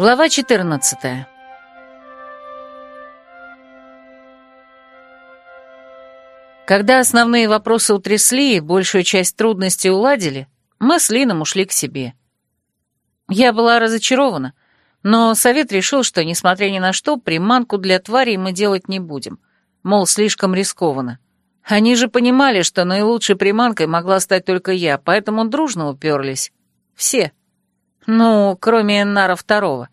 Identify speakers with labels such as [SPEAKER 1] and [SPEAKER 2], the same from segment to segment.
[SPEAKER 1] Глава 14 Когда основные вопросы утрясли и большую часть трудностей уладили, мы с Лином ушли к себе. Я была разочарована, но совет решил, что, несмотря ни на что, приманку для тварей мы делать не будем, мол, слишком рискованно. Они же понимали, что наилучшей приманкой могла стать только я, поэтому дружно уперлись. Все. Ну, кроме Эннара Второго.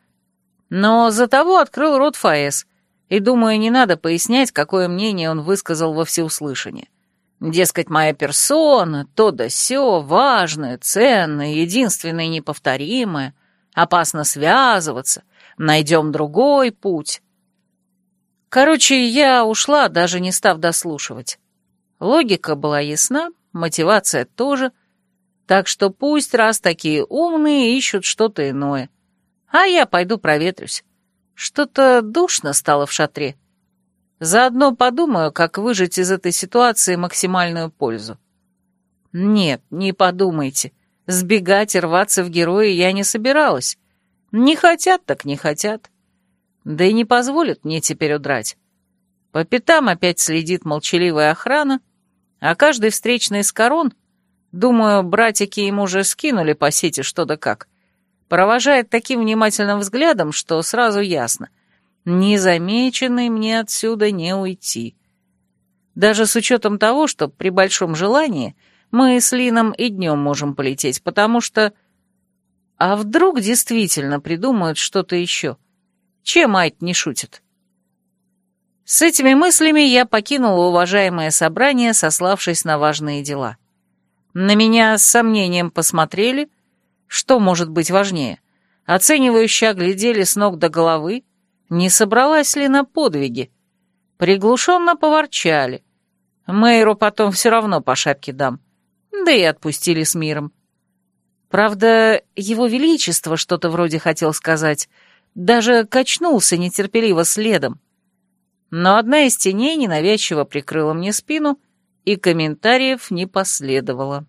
[SPEAKER 1] Но за того открыл рот Фаэс, и, думаю, не надо пояснять, какое мнение он высказал во всеуслышание. Дескать, моя персона, то да сё, важная, ценная, единственная и неповторимая, опасно связываться, найдем другой путь. Короче, я ушла, даже не став дослушивать. Логика была ясна, мотивация тоже — так что пусть раз такие умные ищут что-то иное. А я пойду проветрюсь. Что-то душно стало в шатре. Заодно подумаю, как выжить из этой ситуации максимальную пользу. Нет, не подумайте. Сбегать и рваться в герои я не собиралась. Не хотят, так не хотят. Да и не позволят мне теперь удрать. По пятам опять следит молчаливая охрана, а каждый встречный из корон — Думаю, братики ему уже скинули по сети что да как. Провожает таким внимательным взглядом, что сразу ясно. Незамеченный мне отсюда не уйти. Даже с учетом того, что при большом желании мы с Лином и днем можем полететь, потому что... А вдруг действительно придумают что-то еще? Чем Айт не шутит? С этими мыслями я покинула уважаемое собрание, сославшись на важные дела. На меня с сомнением посмотрели. Что может быть важнее? Оценивающе оглядели с ног до головы. Не собралась ли на подвиги? Приглушенно поворчали. Мэйру потом все равно по шапке дам. Да и отпустили с миром. Правда, его величество что-то вроде хотел сказать. Даже качнулся нетерпеливо следом. Но одна из теней ненавязчиво прикрыла мне спину и комментариев не последовало.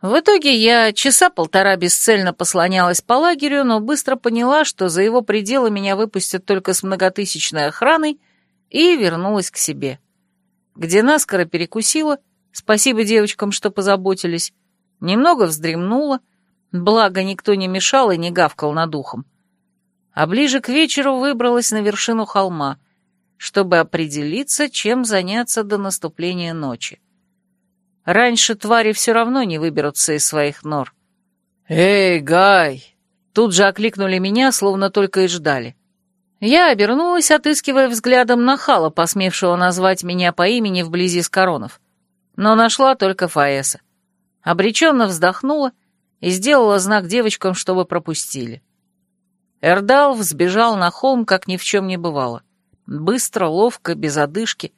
[SPEAKER 1] В итоге я часа полтора бесцельно послонялась по лагерю, но быстро поняла, что за его пределы меня выпустят только с многотысячной охраной, и вернулась к себе, где наскоро перекусила, спасибо девочкам, что позаботились, немного вздремнула, благо никто не мешал и не гавкал над ухом. А ближе к вечеру выбралась на вершину холма, чтобы определиться, чем заняться до наступления ночи. Раньше твари все равно не выберутся из своих нор. «Эй, Гай!» Тут же окликнули меня, словно только и ждали. Я обернулась, отыскивая взглядом нахала, посмевшего назвать меня по имени вблизи с коронов. Но нашла только Фаэса. Обреченно вздохнула и сделала знак девочкам, чтобы пропустили. Эрдал взбежал на холм, как ни в чем не бывало. Быстро, ловко, без одышки —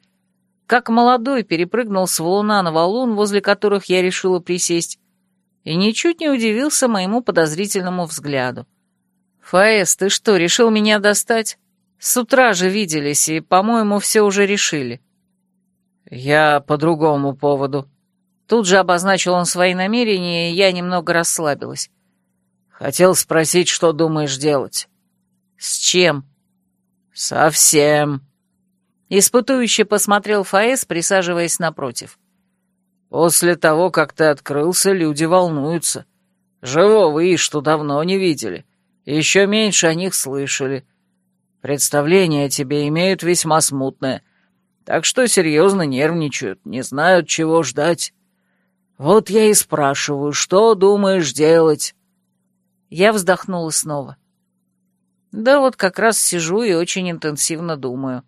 [SPEAKER 1] как молодой перепрыгнул с валуна на валун, возле которых я решила присесть, и ничуть не удивился моему подозрительному взгляду. «Фаэс, ты что, решил меня достать? С утра же виделись, и, по-моему, все уже решили». «Я по другому поводу». Тут же обозначил он свои намерения, и я немного расслабилась. «Хотел спросить, что думаешь делать?» «С чем?» «Совсем», Испытующе посмотрел Фаэс, присаживаясь напротив. «После того, как ты открылся, люди волнуются. Живого и что давно не видели. Еще меньше о них слышали. Представления о тебе имеют весьма смутное. Так что серьезно нервничают, не знают, чего ждать. Вот я и спрашиваю, что думаешь делать?» Я вздохнула снова. «Да вот как раз сижу и очень интенсивно думаю».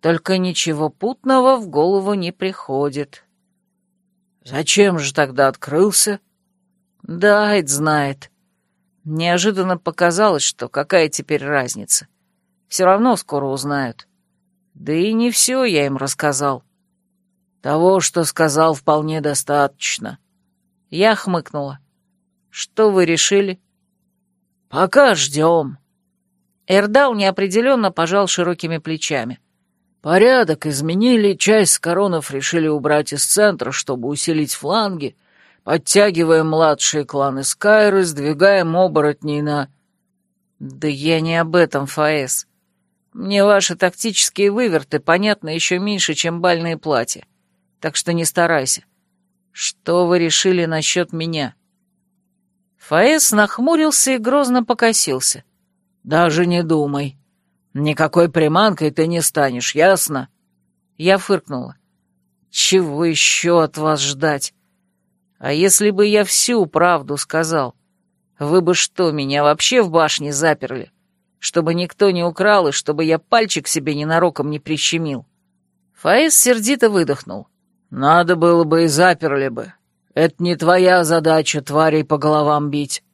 [SPEAKER 1] Только ничего путного в голову не приходит. Зачем же тогда открылся? Да, Айд знает. Неожиданно показалось, что какая теперь разница. Все равно скоро узнают. Да и не все я им рассказал. Того, что сказал, вполне достаточно. Я хмыкнула. Что вы решили? Пока ждем. Эрдал неопределенно пожал широкими плечами. Порядок изменили, часть коронов решили убрать из центра, чтобы усилить фланги, подтягивая младшие кланы Скайры, сдвигаем оборотней на... «Да я не об этом, Фаэс. Мне ваши тактические выверты понятны еще меньше, чем бальные платья. Так что не старайся. Что вы решили насчет меня?» Фаэс нахмурился и грозно покосился. «Даже не думай. Никакой приманкой ты не станешь, ясно?» Я фыркнула. «Чего еще от вас ждать? А если бы я всю правду сказал, вы бы что, меня вообще в башне заперли? Чтобы никто не украл и чтобы я пальчик себе ненароком не прищемил?» Фаэс сердито выдохнул. «Надо было бы и заперли бы. Это не твоя задача тварей по головам бить».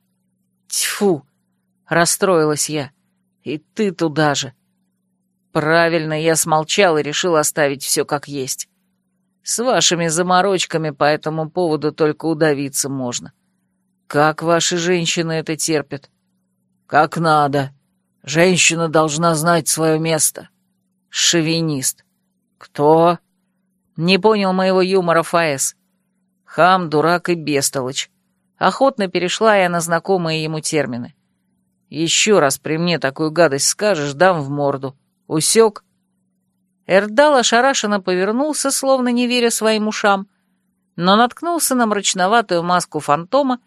[SPEAKER 1] «Тьфу!» — расстроилась я. «И ты туда же». «Правильно, я смолчал и решил оставить все как есть. С вашими заморочками по этому поводу только удавиться можно. Как ваши женщины это терпят?» «Как надо. Женщина должна знать свое место». «Шовинист». «Кто?» Не понял моего юмора Фаэс. Хам, дурак и бестолочь. Охотно перешла я на знакомые ему термины. Еще раз при мне такую гадость скажешь, дам в морду. Усек? Эрдал ошарашенно повернулся, словно не веря своим ушам, но наткнулся на мрачноватую маску фантома,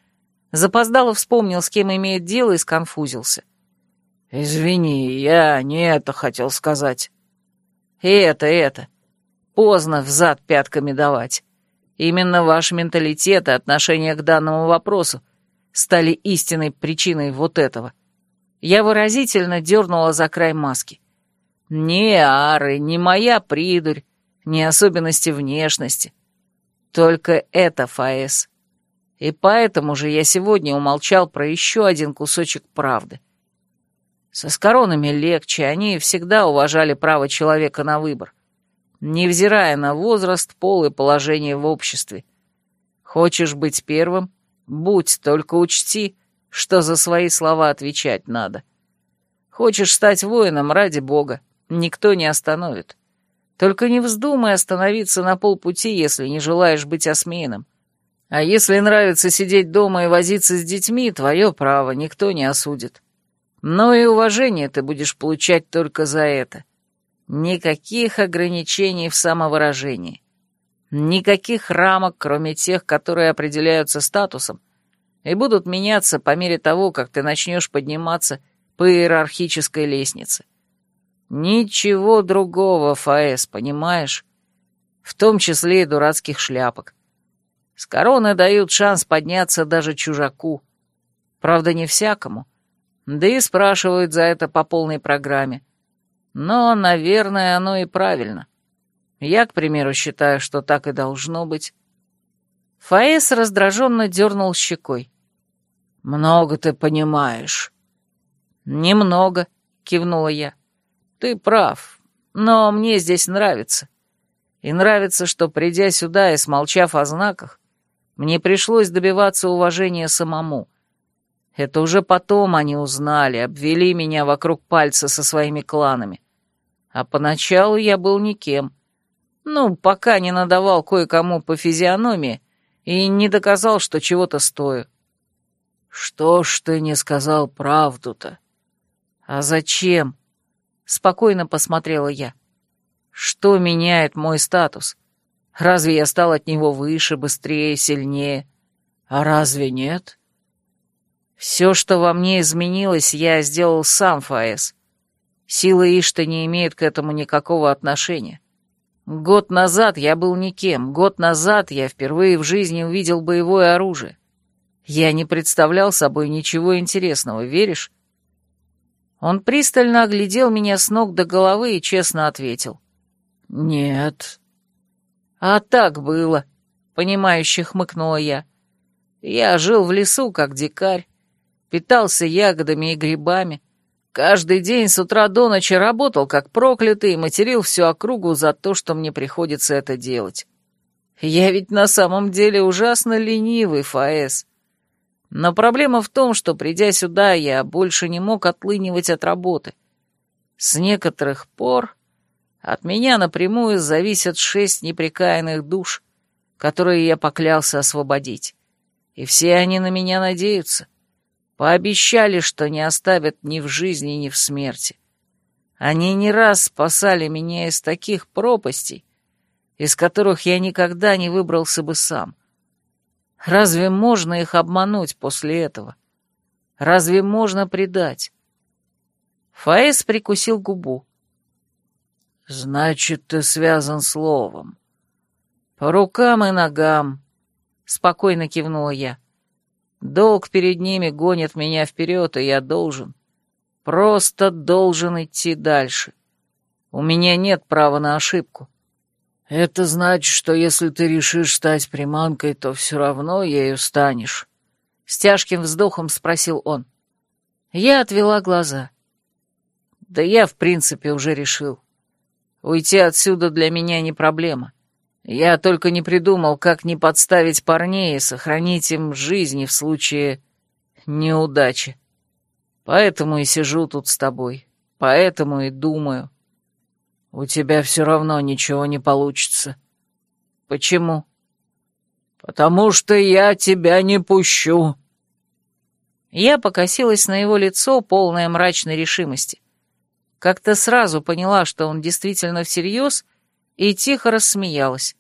[SPEAKER 1] запоздало вспомнил, с кем имеет дело, и сконфузился. «Извини, я не это хотел сказать». «Это, это. Поздно взад пятками давать. Именно ваш менталитет и отношение к данному вопросу стали истинной причиной вот этого. Я выразительно дернула за край маски. Ни ары, ни моя придурь, ни особенности внешности. Только это Фаэс. И поэтому же я сегодня умолчал про еще один кусочек правды. Со скоронами легче, они всегда уважали право человека на выбор невзирая на возраст, пол и положение в обществе. Хочешь быть первым? Будь, только учти, что за свои слова отвечать надо. Хочешь стать воином, ради бога, никто не остановит. Только не вздумай остановиться на полпути, если не желаешь быть осмеянным. А если нравится сидеть дома и возиться с детьми, твое право, никто не осудит. Но и уважение ты будешь получать только за это. Никаких ограничений в самовыражении. Никаких рамок, кроме тех, которые определяются статусом, и будут меняться по мере того, как ты начнешь подниматься по иерархической лестнице. Ничего другого, Фаэс, понимаешь? В том числе и дурацких шляпок. С короны дают шанс подняться даже чужаку. Правда, не всякому. Да и спрашивают за это по полной программе. Но, наверное, оно и правильно. Я, к примеру, считаю, что так и должно быть. Фаэс раздраженно дернул щекой. «Много ты понимаешь». «Немного», — кивнула я. «Ты прав, но мне здесь нравится. И нравится, что, придя сюда и смолчав о знаках, мне пришлось добиваться уважения самому. Это уже потом они узнали, обвели меня вокруг пальца со своими кланами. А поначалу я был никем. Ну, пока не надавал кое-кому по физиономии и не доказал, что чего-то стою. Что ж ты не сказал правду-то? А зачем? Спокойно посмотрела я. Что меняет мой статус? Разве я стал от него выше, быстрее, сильнее? А разве нет? Все, что во мне изменилось, я сделал сам, Фаэс. Силы Ишта не имеют к этому никакого отношения. Год назад я был никем, год назад я впервые в жизни увидел боевое оружие. Я не представлял собой ничего интересного, веришь? Он пристально оглядел меня с ног до головы и честно ответил. «Нет». «А так было», — понимающе хмыкнула я. «Я жил в лесу, как дикарь, питался ягодами и грибами, Каждый день с утра до ночи работал, как проклятый, и материл всю округу за то, что мне приходится это делать. Я ведь на самом деле ужасно ленивый, Фаэс. Но проблема в том, что, придя сюда, я больше не мог отлынивать от работы. С некоторых пор от меня напрямую зависят шесть непрекаянных душ, которые я поклялся освободить. И все они на меня надеются. Пообещали, что не оставят ни в жизни, ни в смерти. Они не раз спасали меня из таких пропастей, из которых я никогда не выбрался бы сам. Разве можно их обмануть после этого? Разве можно предать? Фаэс прикусил губу. «Значит, ты связан словом. По рукам и ногам», — спокойно кивнула я. «Долг перед ними гонит меня вперед, и я должен, просто должен идти дальше. У меня нет права на ошибку». «Это значит, что если ты решишь стать приманкой, то все равно ею станешь?» С тяжким вздохом спросил он. Я отвела глаза. «Да я, в принципе, уже решил. Уйти отсюда для меня не проблема. Я только не придумал, как не подставить парней и сохранить им жизни в случае неудачи. Поэтому и сижу тут с тобой, поэтому и думаю». «У тебя все равно ничего не получится». «Почему?» «Потому что я тебя не пущу». Я покосилась на его лицо, полное мрачной решимости. Как-то сразу поняла, что он действительно всерьез, и тихо рассмеялась.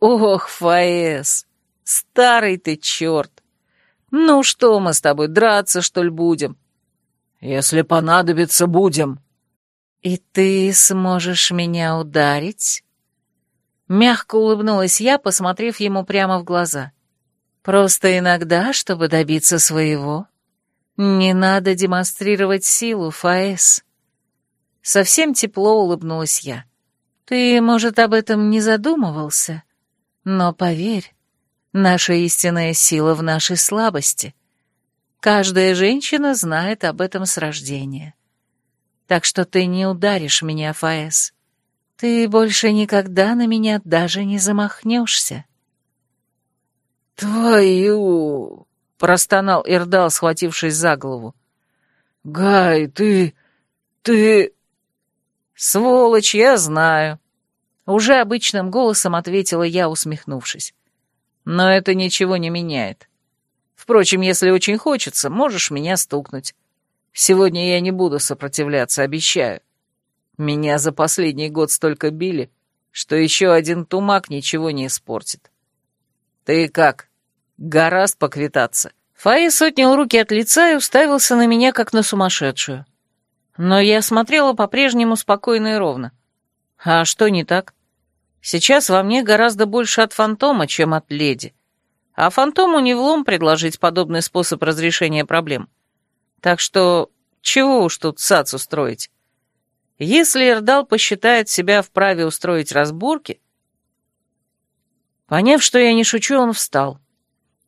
[SPEAKER 1] «Ох, Фаэс, старый ты черт! Ну что мы с тобой, драться, что ли, будем?» «Если понадобится, будем», «И ты сможешь меня ударить?» Мягко улыбнулась я, посмотрев ему прямо в глаза. «Просто иногда, чтобы добиться своего, не надо демонстрировать силу, Фаэс». Совсем тепло улыбнулась я. «Ты, может, об этом не задумывался, но поверь, наша истинная сила в нашей слабости. Каждая женщина знает об этом с рождения» так что ты не ударишь меня, Фаэс. Ты больше никогда на меня даже не замахнешься». «Твою!» — простонал Ирдал, схватившись за голову. «Гай, ты... ты...» «Сволочь, я знаю!» Уже обычным голосом ответила я, усмехнувшись. «Но это ничего не меняет. Впрочем, если очень хочется, можешь меня стукнуть. Сегодня я не буду сопротивляться, обещаю. Меня за последний год столько били, что еще один тумак ничего не испортит. Ты как, гораст поквитаться?» Фаис отнял руки от лица и уставился на меня, как на сумасшедшую. Но я смотрела по-прежнему спокойно и ровно. А что не так? Сейчас во мне гораздо больше от фантома, чем от леди. А фантому не влом предложить подобный способ разрешения проблем. — так что чего уж тут сац устроить? Если Эрдал посчитает себя вправе устроить разборки... Поняв, что я не шучу, он встал.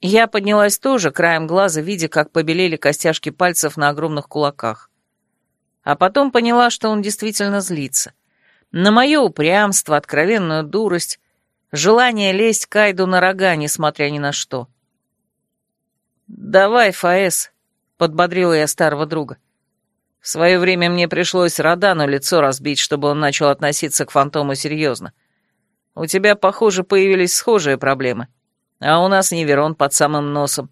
[SPEAKER 1] Я поднялась тоже, краем глаза, видя, как побелели костяшки пальцев на огромных кулаках. А потом поняла, что он действительно злится. На мое упрямство, откровенную дурость, желание лезть Кайду на рога, несмотря ни на что. «Давай, Фаэс», — подбодрила я старого друга. В свое время мне пришлось Родану лицо разбить, чтобы он начал относиться к фантому серьезно. У тебя, похоже, появились схожие проблемы. А у нас Неверон под самым носом.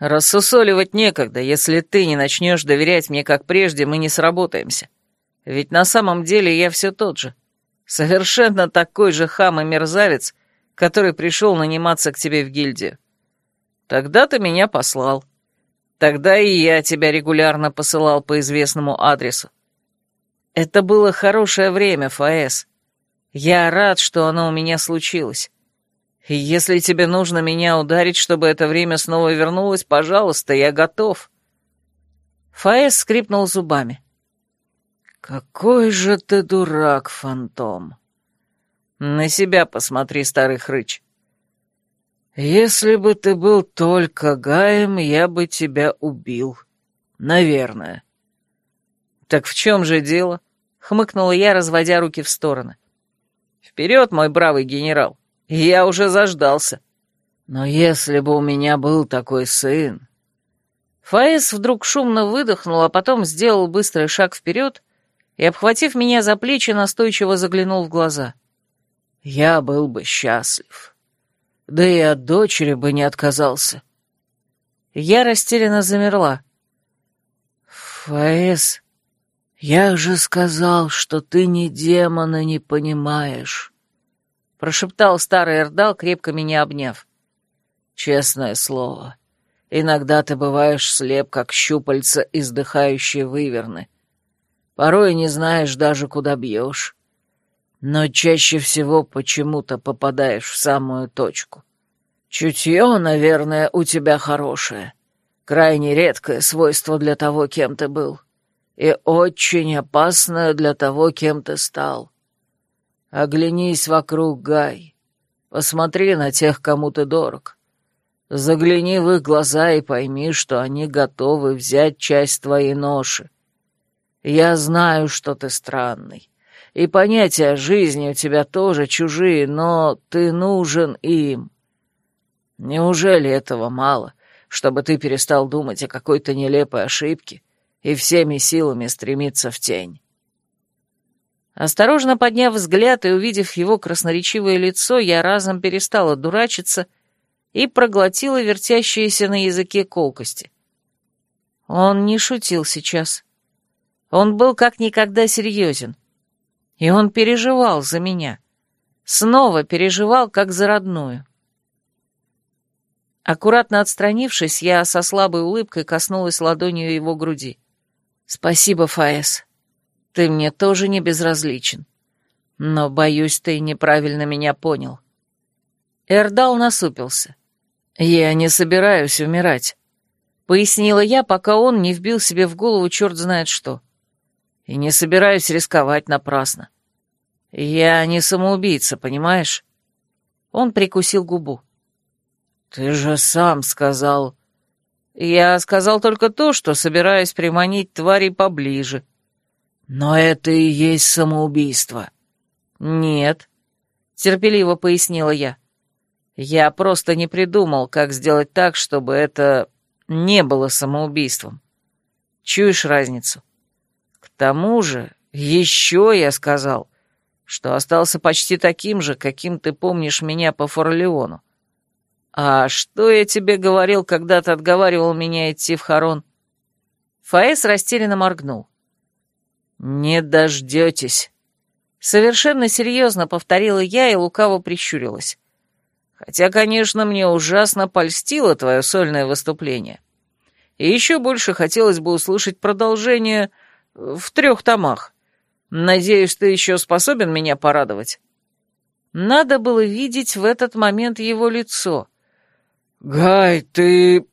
[SPEAKER 1] Рассусоливать некогда. Если ты не начнешь доверять мне как прежде, мы не сработаемся. Ведь на самом деле я все тот же. Совершенно такой же хам и мерзавец, который пришел наниматься к тебе в гильдию. Тогда ты меня послал. Тогда и я тебя регулярно посылал по известному адресу. Это было хорошее время, Фаэс. Я рад, что оно у меня случилось. Если тебе нужно меня ударить, чтобы это время снова вернулось, пожалуйста, я готов». Фаэс скрипнул зубами. «Какой же ты дурак, фантом!» «На себя посмотри, старый хрыч. «Если бы ты был только Гаем, я бы тебя убил. Наверное». «Так в чем же дело?» — хмыкнула я, разводя руки в стороны. «Вперед, мой бравый генерал! Я уже заждался». «Но если бы у меня был такой сын...» Фаис вдруг шумно выдохнул, а потом сделал быстрый шаг вперед и, обхватив меня за плечи, настойчиво заглянул в глаза. «Я был бы счастлив» да и от дочери бы не отказался. Я растерянно замерла.
[SPEAKER 2] «Фаэс, я же сказал, что ты ни демона не понимаешь», — прошептал старый Эрдал, крепко меня обняв. «Честное слово, иногда ты бываешь слеп, как щупальца издыхающие выверны. Порой не знаешь даже, куда бьешь. Но чаще всего почему-то попадаешь в самую точку. Чутье, наверное, у тебя хорошее. Крайне редкое свойство для того, кем ты был. И очень опасное для того, кем ты стал. Оглянись вокруг, Гай. Посмотри на тех, кому ты дорог. Загляни в их глаза и пойми, что они готовы взять часть твоей ноши. Я знаю, что ты странный, и понятия жизни у тебя тоже чужие, но ты нужен им. Неужели этого мало, чтобы ты перестал думать о какой-то нелепой ошибке и всеми силами стремиться в тень?»
[SPEAKER 1] Осторожно подняв взгляд и увидев его красноречивое лицо, я разом перестала дурачиться и проглотила вертящиеся на языке колкости. Он не шутил сейчас. Он был как никогда серьезен. И он переживал за меня. Снова переживал, как за родную. Аккуратно отстранившись, я со слабой улыбкой коснулась ладонью его груди. «Спасибо, Фаэс. Ты мне тоже не безразличен. Но, боюсь, ты неправильно меня понял». Эрдал насупился. «Я не собираюсь умирать», — пояснила я, пока он не вбил себе в голову черт знает что и не собираюсь рисковать напрасно. Я не самоубийца, понимаешь? Он прикусил губу.
[SPEAKER 2] Ты же сам сказал...
[SPEAKER 1] Я сказал только то, что собираюсь приманить тварей поближе.
[SPEAKER 2] Но это и есть самоубийство.
[SPEAKER 1] Нет, терпеливо пояснила я. Я просто не придумал, как сделать так, чтобы это не было самоубийством. Чуешь разницу? тому же, еще я сказал, что остался почти таким же, каким ты помнишь меня по Форлеону. А что я тебе говорил, когда ты отговаривал меня идти в Харон? Фаэс растерянно моргнул. «Не дождетесь», — совершенно серьезно повторила я и лукаво прищурилась. «Хотя, конечно, мне ужасно польстило твое сольное выступление. И еще больше хотелось бы услышать продолжение в трех томах. Надеюсь, ты еще способен меня порадовать?» Надо было видеть в этот момент его лицо.
[SPEAKER 2] «Гай, ты...»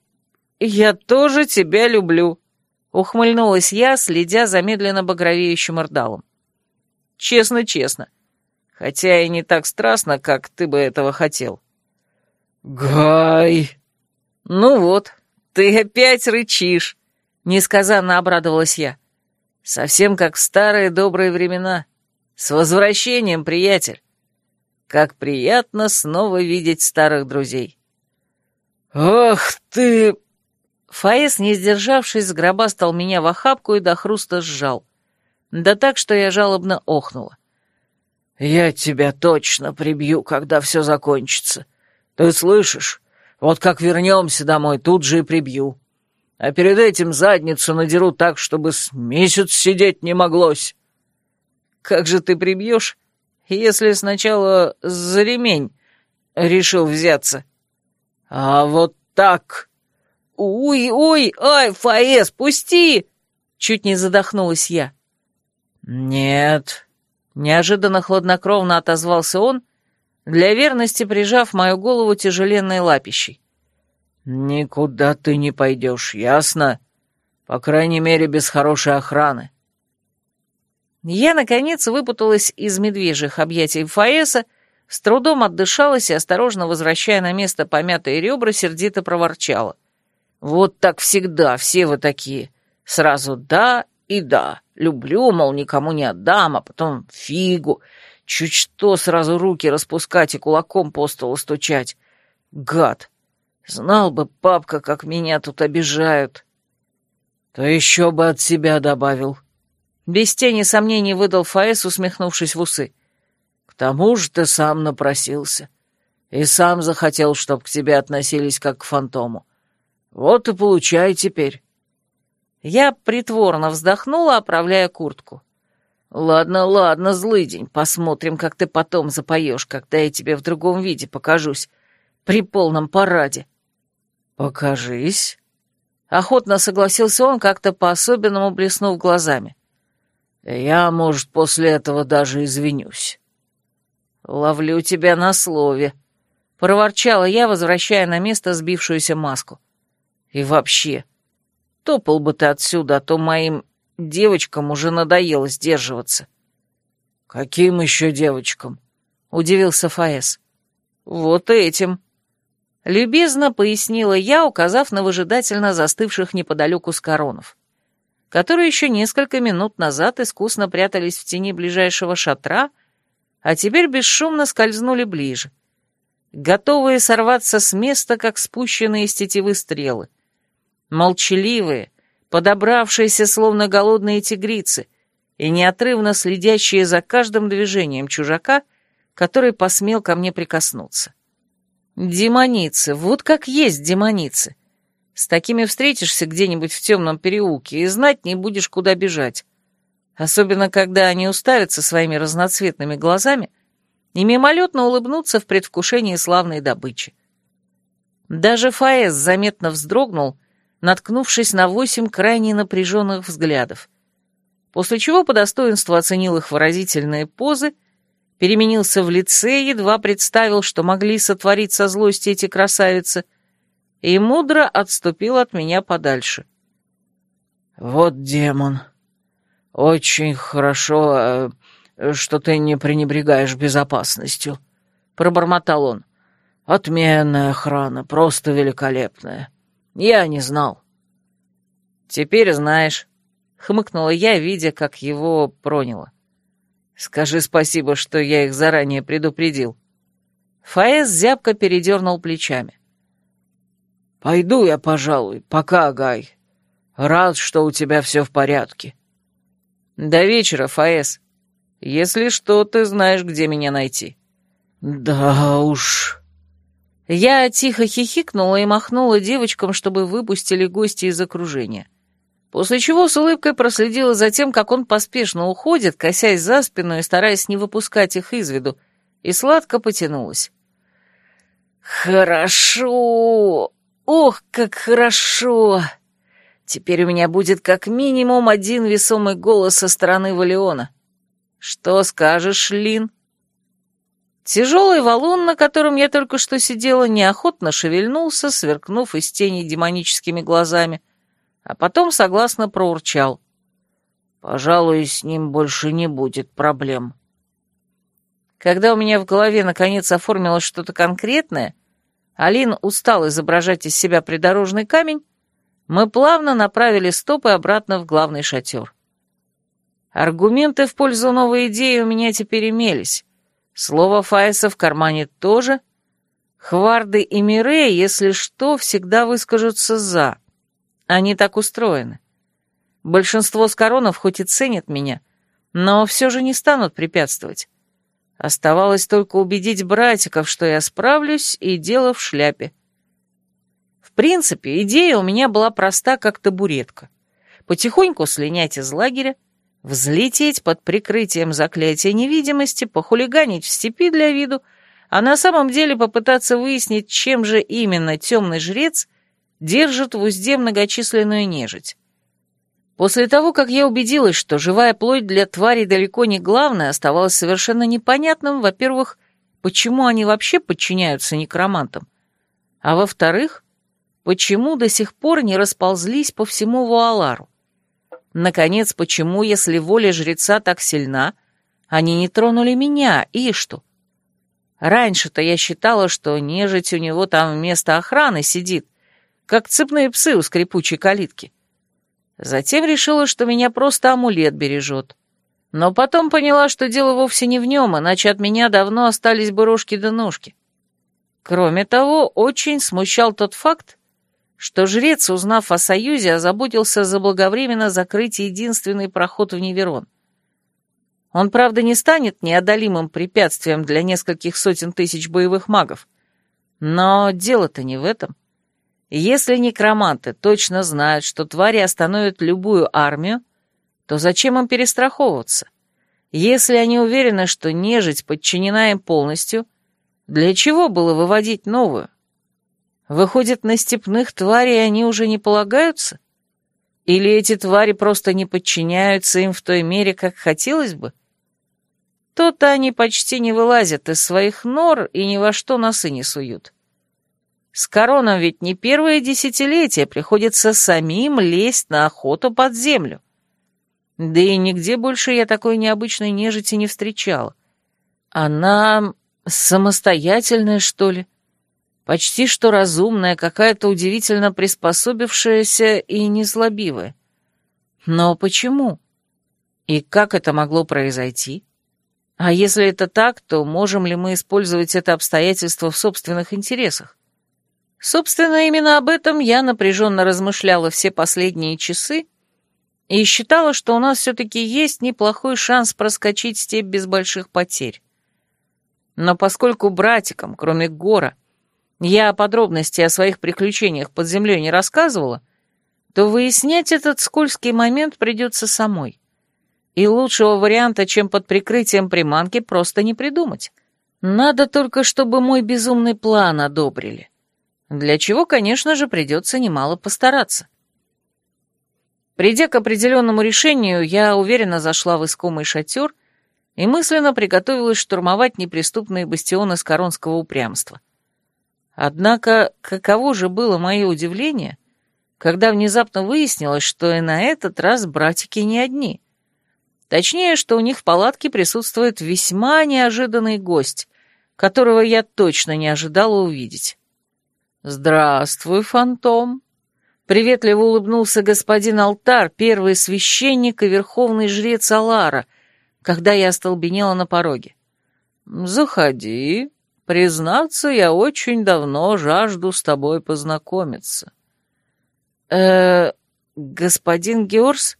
[SPEAKER 1] «Я тоже тебя люблю», — ухмыльнулась я, следя за медленно багровеющим ордалом. «Честно-честно. Хотя и не так страстно, как ты бы этого хотел».
[SPEAKER 2] «Гай...»
[SPEAKER 1] «Ну вот, ты опять рычишь», — несказанно обрадовалась я. Совсем как в старые добрые времена. С возвращением, приятель. Как приятно снова видеть старых друзей.
[SPEAKER 2] «Ах ты!»
[SPEAKER 1] Фаэс, не сдержавшись, сгробастал меня в охапку и до хруста сжал. Да так, что я жалобно охнула.
[SPEAKER 2] «Я тебя точно прибью, когда все закончится. Ты слышишь? Вот как вернемся домой, тут же и прибью а перед этим задницу надеру так, чтобы с месяц сидеть не моглось.
[SPEAKER 1] Как же ты прибьешь, если сначала за ремень решил взяться?
[SPEAKER 2] А вот так.
[SPEAKER 1] Уй, ой, ай, Фаэс, пусти! Чуть не задохнулась я.
[SPEAKER 2] Нет.
[SPEAKER 1] Неожиданно хладнокровно отозвался он, для верности прижав мою голову тяжеленной лапищей.
[SPEAKER 2] «Никуда ты не пойдешь, ясно? По крайней мере, без хорошей охраны».
[SPEAKER 1] Я, наконец, выпуталась из медвежьих объятий Фаэса, с трудом отдышалась и, осторожно возвращая на место помятые ребра, сердито проворчала. «Вот так всегда, все вы такие. Сразу да и да. Люблю, мол, никому не отдам, а потом фигу. Чуть что, сразу руки распускать и кулаком по столу стучать. Гад!» Знал бы папка, как меня тут обижают.
[SPEAKER 2] То еще бы от себя добавил.
[SPEAKER 1] Без тени сомнений выдал Фаэс, усмехнувшись в усы.
[SPEAKER 2] К тому же ты сам напросился. И сам захотел, чтоб к тебе относились как к фантому. Вот и получай теперь.
[SPEAKER 1] Я притворно вздохнула, оправляя куртку.
[SPEAKER 2] «Ладно, ладно, злый день, посмотрим, как ты потом запоешь, когда я тебе в другом виде покажусь, при полном параде».
[SPEAKER 1] «Покажись». Охотно согласился он, как-то по-особенному блеснув глазами.
[SPEAKER 2] «Я, может, после этого даже извинюсь».
[SPEAKER 1] «Ловлю тебя на слове», — проворчала я, возвращая на место сбившуюся маску. «И вообще, топал бы ты отсюда, а то моим девочкам уже надоело сдерживаться».
[SPEAKER 2] «Каким еще девочкам?»
[SPEAKER 1] — удивился Фаэс. «Вот этим», Любезно пояснила я, указав на выжидательно застывших неподалеку скоронов, которые еще несколько минут назад искусно прятались в тени ближайшего шатра, а теперь бесшумно скользнули ближе, готовые сорваться с места, как спущенные с тетивы стрелы. Молчаливые, подобравшиеся словно голодные тигрицы и неотрывно следящие за каждым движением чужака, который посмел ко мне прикоснуться. Демоницы, вот как есть демоницы. С такими встретишься где-нибудь в темном переулке и знать не будешь, куда бежать. Особенно, когда они уставятся своими разноцветными глазами и мимолетно улыбнутся в предвкушении славной добычи. Даже Фаэс заметно вздрогнул, наткнувшись на восемь крайне напряженных взглядов, после чего по достоинству оценил их выразительные позы переменился в лице, едва представил, что могли сотворить со злости эти красавицы, и мудро отступил от меня подальше.
[SPEAKER 2] «Вот демон. Очень хорошо, э, что ты не пренебрегаешь безопасностью», — пробормотал он. «Отменная охрана, просто великолепная. Я не знал».
[SPEAKER 1] «Теперь знаешь», — хмыкнула я, видя, как его проняло. Скажи спасибо, что я их заранее предупредил. Фаэс зябко передернул плечами.
[SPEAKER 2] «Пойду я, пожалуй, пока, Гай. Рад, что у тебя все в порядке».
[SPEAKER 1] «До вечера, Фаэс. Если что, ты знаешь, где меня найти».
[SPEAKER 2] «Да уж...»
[SPEAKER 1] Я тихо хихикнула и махнула девочкам, чтобы выпустили гости из окружения после чего с улыбкой проследила за тем, как он поспешно уходит, косясь за спину и стараясь не выпускать их из виду, и сладко потянулась. «Хорошо! Ох, как хорошо! Теперь у меня будет как минимум один весомый голос со стороны Валиона. Что скажешь, Лин?» Тяжелый валун, на котором я только что сидела, неохотно шевельнулся, сверкнув из тени демоническими глазами, а потом согласно проурчал. «Пожалуй, с ним больше не будет проблем». Когда у меня в голове наконец оформилось что-то конкретное, Алин устал изображать из себя придорожный камень, мы плавно направили стопы обратно в главный шатер. Аргументы в пользу новой идеи у меня теперь имелись. Слово Файса в кармане тоже. Хварды и Мире, если что, всегда выскажутся «за». Они так устроены. Большинство скоронов хоть и ценят меня, но все же не станут препятствовать. Оставалось только убедить братиков, что я справлюсь, и дело в шляпе. В принципе, идея у меня была проста, как табуретка. Потихоньку слинять из лагеря, взлететь под прикрытием заклятия невидимости, похулиганить в степи для виду, а на самом деле попытаться выяснить, чем же именно темный жрец держит в узде многочисленную нежить. После того, как я убедилась, что живая плоть для тварей далеко не главное, оставалось совершенно непонятным, во-первых, почему они вообще подчиняются некромантам, а во-вторых, почему до сих пор не расползлись по всему Вуалару. Наконец, почему, если воля жреца так сильна, они не тронули меня, и что? Раньше-то я считала, что нежить у него там вместо охраны сидит, как цепные псы у скрипучей калитки. Затем решила, что меня просто амулет бережет. Но потом поняла, что дело вовсе не в нем, иначе от меня давно остались бы рожки да ножки. Кроме того, очень смущал тот факт, что жрец, узнав о союзе, озаботился заблаговременно закрыть единственный проход в Неверон. Он, правда, не станет неодолимым препятствием для нескольких сотен тысяч боевых магов. Но дело-то не в этом. Если некроманты точно знают, что твари остановят любую армию, то зачем им перестраховываться? Если они уверены, что нежить подчинена им полностью, для чего было выводить новую? Выходит, на степных тварей они уже не полагаются? Или эти твари просто не подчиняются им в той мере, как хотелось бы? То-то они почти не вылазят из своих нор и ни во что носы не суют. С короном ведь не первое десятилетие приходится самим лезть на охоту под землю. Да и нигде больше я такой необычной нежити не встречала. Она самостоятельная, что ли? Почти что разумная, какая-то удивительно приспособившаяся и незлобивая. Но почему? И как это могло произойти? А если это так, то можем ли мы использовать это обстоятельство в собственных интересах? Собственно, именно об этом я напряженно размышляла все последние часы и считала, что у нас все-таки есть неплохой шанс проскочить степь без больших потерь. Но поскольку братикам, кроме Гора, я подробности о своих приключениях под землей не рассказывала, то выяснять этот скользкий момент придется самой. И лучшего варианта, чем под прикрытием приманки, просто не придумать. Надо только, чтобы мой безумный план одобрили. Для чего, конечно же, придется немало постараться. Придя к определенному решению, я уверенно зашла в искомый шатер и мысленно приготовилась штурмовать неприступные бастионы скоронского упрямства. Однако, каково же было мое удивление, когда внезапно выяснилось, что и на этот раз братики не одни. Точнее, что у них в палатке присутствует весьма неожиданный гость, которого я точно не ожидала увидеть. «Здравствуй, фантом!» Приветливо улыбнулся господин Алтар, первый священник и верховный жрец Алара, когда я остолбенела на пороге. «Заходи. Признаться, я очень давно жажду с тобой познакомиться». «Э-э, господин Георс?»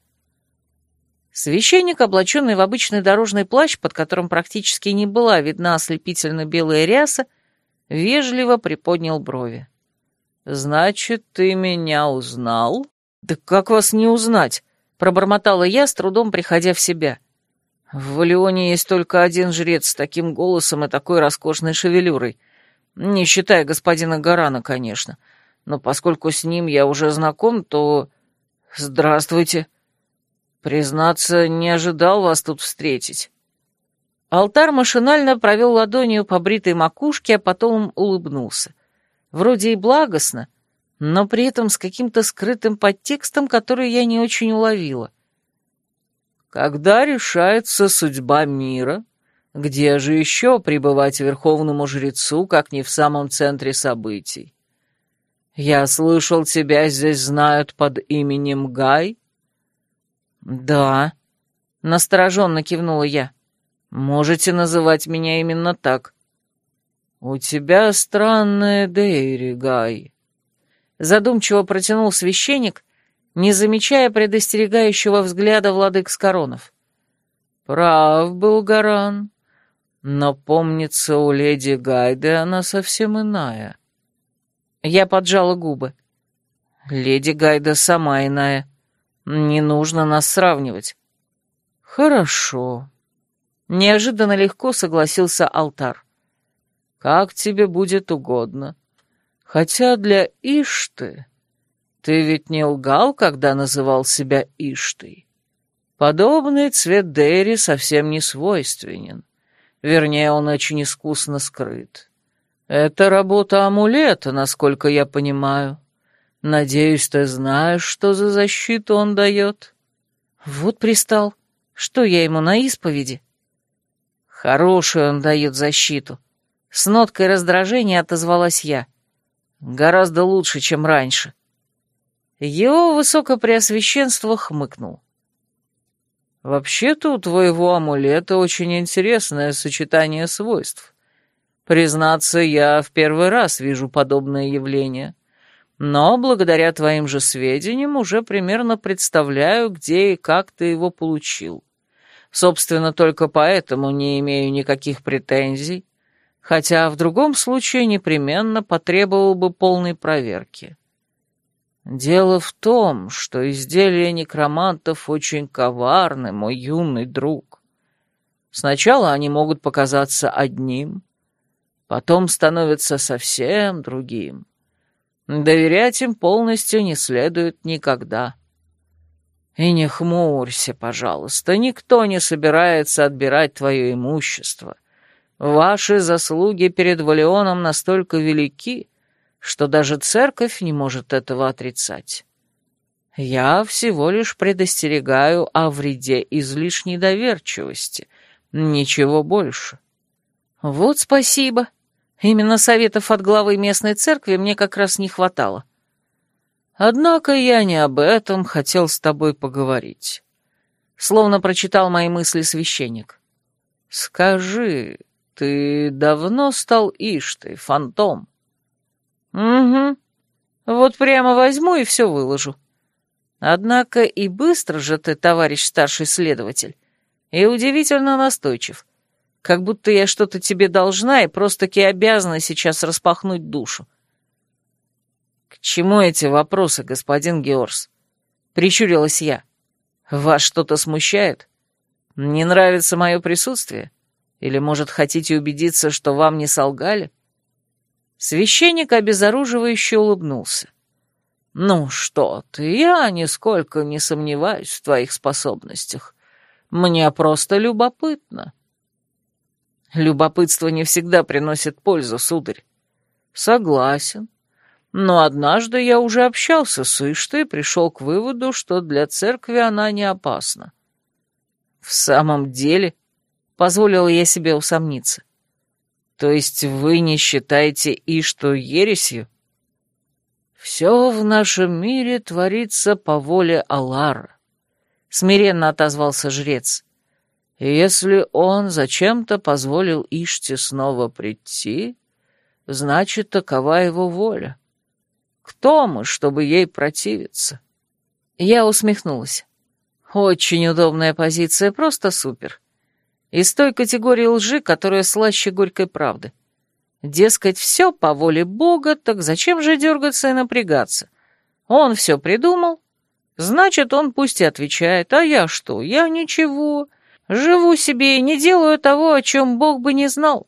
[SPEAKER 1] Священник, облаченный в обычный дорожный плащ, под которым практически не была видна ослепительно белая ряса, вежливо приподнял брови. «Значит, ты меня узнал?» «Да как вас не узнать?» — пробормотала я, с трудом приходя в себя. «В Валионе есть только один жрец с таким голосом и такой роскошной шевелюрой. Не считая господина Гарана, конечно. Но поскольку с ним я уже знаком, то... Здравствуйте!» Признаться, не ожидал вас тут встретить. Алтар машинально провел ладонью по бритой макушке, а потом улыбнулся. Вроде и благостно, но при этом с каким-то скрытым подтекстом, который я не очень уловила. Когда решается судьба мира, где же еще пребывать верховному жрецу, как не в самом центре событий? Я слышал, тебя здесь знают под именем Гай? «Да», — настороженно кивнула я. «Можете называть меня именно так». «У тебя странная Дейри, Гай», — задумчиво протянул священник, не замечая предостерегающего взгляда владык Скоронов. «Прав был Гаран, но, помнится, у леди Гайды она совсем иная». Я поджала губы. «Леди Гайда сама иная», не нужно нас сравнивать. Хорошо. Неожиданно легко согласился алтар. Как тебе будет угодно. Хотя для Ишты... Ты ведь не лгал, когда называл себя Иштой. Подобный цвет Дейри совсем не свойственен. Вернее, он очень искусно скрыт. Это работа амулета, насколько я понимаю. Надеюсь, ты знаешь, что за защиту он дает?» «Вот пристал. Что я ему на исповеди?» «Хорошую он дает защиту». С ноткой раздражения отозвалась я. «Гораздо лучше, чем раньше». Его высокопреосвященство хмыкнул. «Вообще-то у твоего амулета очень интересное сочетание свойств. Признаться, я в первый раз вижу подобное явление. Но благодаря твоим же сведениям уже примерно представляю, где и как ты его получил. Собственно, только поэтому не имею никаких претензий, хотя в другом случае непременно потребовал бы полной проверки.
[SPEAKER 2] Дело в том, что изделия некромантов очень коварны, мой юный друг. Сначала они могут показаться одним, потом становятся совсем другим. Доверять им полностью не следует никогда. И не хмурься, пожалуйста, никто не собирается отбирать твое имущество. Ваши заслуги перед Валионом настолько велики, что даже церковь не может этого отрицать. Я всего лишь предостерегаю о вреде излишней доверчивости, ничего больше.
[SPEAKER 1] Вот спасибо, Именно советов от главы местной церкви мне как раз не хватало.
[SPEAKER 2] Однако я не об этом хотел с тобой поговорить.
[SPEAKER 1] Словно прочитал мои мысли священник.
[SPEAKER 2] Скажи, ты давно стал Иштой, фантом?
[SPEAKER 1] Угу. Вот прямо возьму и все выложу. Однако и быстро же ты, товарищ старший следователь, и удивительно настойчив как будто я что-то тебе должна и просто-таки обязана сейчас распахнуть душу.
[SPEAKER 2] «К чему эти вопросы, господин Георс?» — прищурилась я. «Вас что-то смущает? Не нравится мое присутствие? Или, может, хотите убедиться, что вам не солгали?»
[SPEAKER 1] Священник обезоруживающе улыбнулся.
[SPEAKER 2] «Ну что ты, я нисколько не сомневаюсь в твоих способностях. Мне просто любопытно».
[SPEAKER 1] Любопытство не всегда приносит пользу, сударь.
[SPEAKER 2] Согласен. Но однажды я уже общался с Иштой и пришел к выводу, что для церкви она не опасна.
[SPEAKER 1] В самом деле, позволила я себе усомниться. То есть вы не считаете Ишту ересью?
[SPEAKER 2] Все в нашем мире творится по воле Аллара, смиренно отозвался жрец. Если он зачем-то позволил Иште снова прийти, значит, такова его воля. Кто мы, чтобы ей противиться?
[SPEAKER 1] Я усмехнулась. Очень удобная позиция, просто супер. Из той категории лжи, которая слаще горькой правды. Дескать, все по воле Бога, так зачем же дергаться и напрягаться? Он все придумал, значит, он пусть и отвечает. А я что? Я ничего. Живу себе и не делаю того, о чем Бог бы не знал.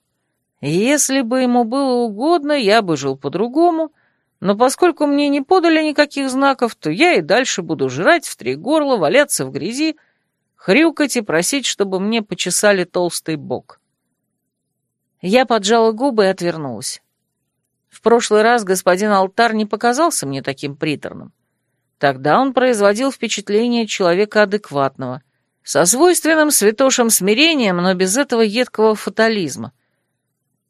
[SPEAKER 1] Если бы ему было угодно, я бы жил по-другому, но поскольку мне не подали никаких знаков, то я и дальше буду жрать в три горла, валяться в грязи, хрюкать и просить, чтобы мне почесали толстый бок. Я поджала губы и отвернулась. В прошлый раз господин Алтар не показался мне таким приторным. Тогда он производил впечатление человека адекватного — со свойственным святошим смирением, но без этого едкого фатализма.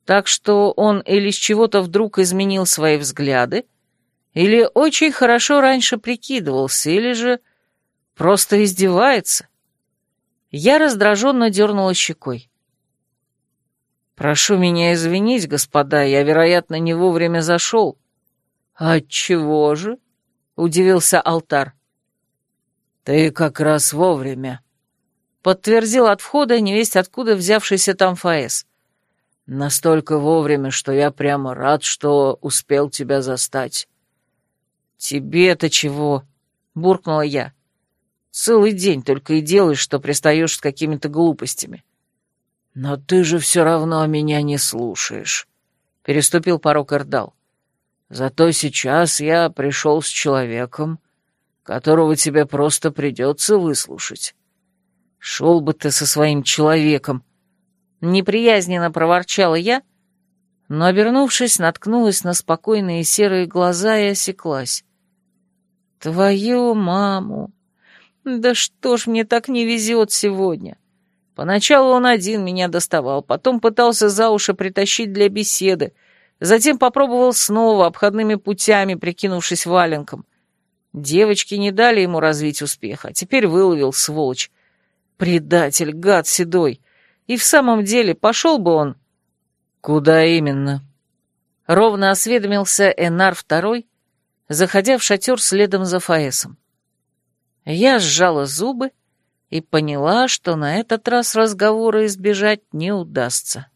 [SPEAKER 1] Так что он или с чего-то вдруг изменил свои взгляды, или очень хорошо раньше прикидывался, или же просто издевается. Я раздраженно дернула щекой. «Прошу меня извинить, господа, я, вероятно, не вовремя зашел».
[SPEAKER 2] «Отчего же?» — удивился алтар. «Ты как раз вовремя»,
[SPEAKER 1] подтвердил от входа невесть откуда взявшийся там Фаэс.
[SPEAKER 2] «Настолько вовремя, что я прямо рад, что успел тебя застать».
[SPEAKER 1] «Тебе-то чего?» — буркнула я. «Целый день только и делаешь, что пристаешь с какими-то глупостями».
[SPEAKER 2] «Но ты же все равно меня не слушаешь», — переступил порог Эрдал. «Зато сейчас я пришел с человеком, которого тебе просто придется выслушать.
[SPEAKER 1] «Шел бы ты со своим человеком!» Неприязненно проворчала я, но, обернувшись, наткнулась на спокойные серые глаза и осеклась. «Твою маму! Да что ж мне так не везет сегодня!» Поначалу он один меня доставал, потом пытался за уши притащить для беседы, затем попробовал снова обходными путями, прикинувшись валенком. Девочки не дали ему развить успеха, а теперь выловил, сволочь. Предатель, гад седой. И в самом деле, пошел бы он...
[SPEAKER 2] Куда именно?
[SPEAKER 1] Ровно осведомился Энар Второй, заходя в шатер следом за Фаэсом. Я сжала зубы и поняла, что на этот раз разговора избежать не удастся.